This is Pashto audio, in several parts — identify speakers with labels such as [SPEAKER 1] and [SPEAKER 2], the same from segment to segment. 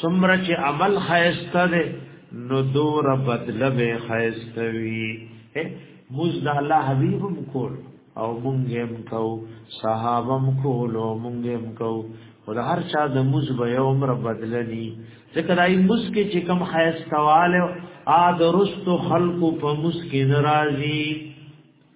[SPEAKER 1] سمره چې عمل خیسته ده نو دور بدل به خیسته وی موږ د الله حبیب مکول او مونږ هم کو صحابه هم کول او مونږ هم کو او د هر چا د موز به یو عمر بدللی ځکه دای موس کې چې کم خیستواله ا درست خلق په موس کې ناراضي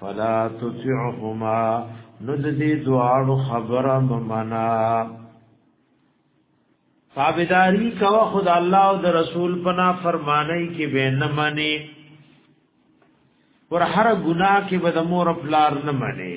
[SPEAKER 1] فلا تطعهما نو د دې دواړو خبره ممنا تابعداري کوا خدا الله او د رسول پنا فرمانای کې به نه منی ور هر ګناه کې به د مور پلار نه منی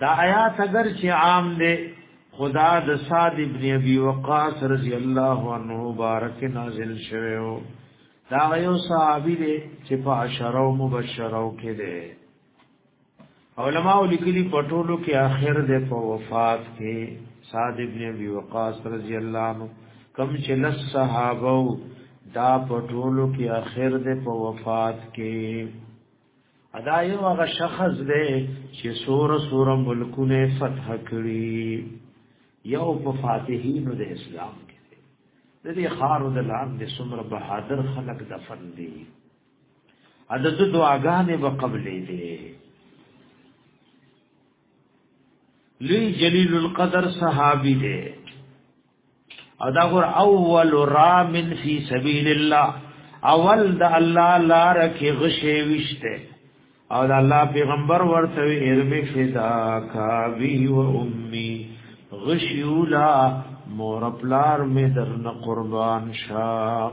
[SPEAKER 1] دا آیات اگر چې عام دی خدا د صاد ابن ابي وقاص رضی الله عنه مبارک نازل شوه او دا یو صحابي دی چې په عشره مبشره کې دی علماء لیکلي پټولو کې آخر د په وفات کې سعد ابن ابي وقاص رضی الله عنه کم چې لس صحابه دا پټولو کې آخر د په وفات کې ادا یو هغه شخص دی چې سور سور ملکونه فتح کړی یو په فاتحین د اسلام کې د دې خارو د لاندې سمر بهادر خلق دفن دي عدد دعاګانې به قبلې دي لوی جلیل القدر صحابي دی او دا غور اول رامن فی سبیل الله اول د الله لار کې غشې وشته او د الله پیغمبر ورته ارمی فدا کا بی و امی غشیولا مور پلار می درن قربان شاه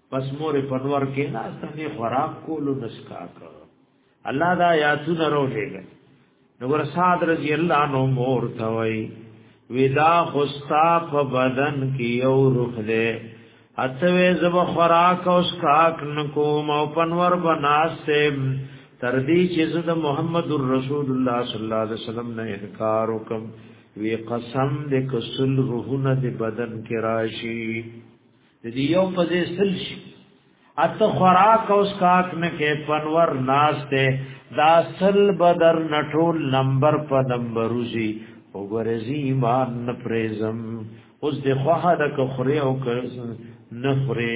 [SPEAKER 1] پس مور پنور کې ناس ته خوراک کولو نسکا کړ الله دا یاتونه روزېږي نو ګور سعد رضی الله عنه مور ته وای ودا خوستا په بدن کې یو روح دی اتوې زب خوراک او سکاک نکوم او پنور بناسم تر دې چې زه د محمد رسول الله صلی الله علیه وسلم نه انکار وکم وی قسم دې کسل روحونه دې بدن کې راشي د دې یو په دې سل شي اته خوراک او سکاک نه کې پنور ناس ته دا سل بدر نټول نمبر په نمبر وزي وګورځي ایمان نه پرېزم اوس د خوه د کخره او نه خره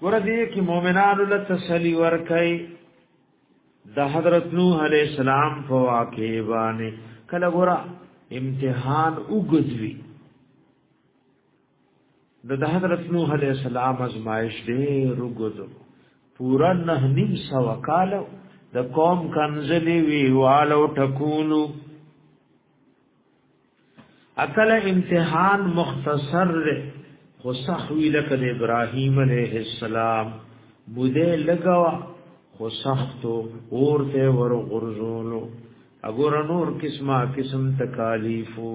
[SPEAKER 1] ګور دې کې مؤمنانو له تسلی ورکړي د حضرت نوح علی السلام په واقع باندې کله ګور امتحان وګدوي د حضرت نوح علی السلام ازمایش دې وګدو پورا نه نیم سو کال د قوم کنزلی وی والو ټکونو اکل امتحان مختصر دی خو سخوی لکه د ابراهیم علیه السلام بوده لګوا خو سختو اور ته ور غرزولو اګور نور قسمه قسم تکالیفو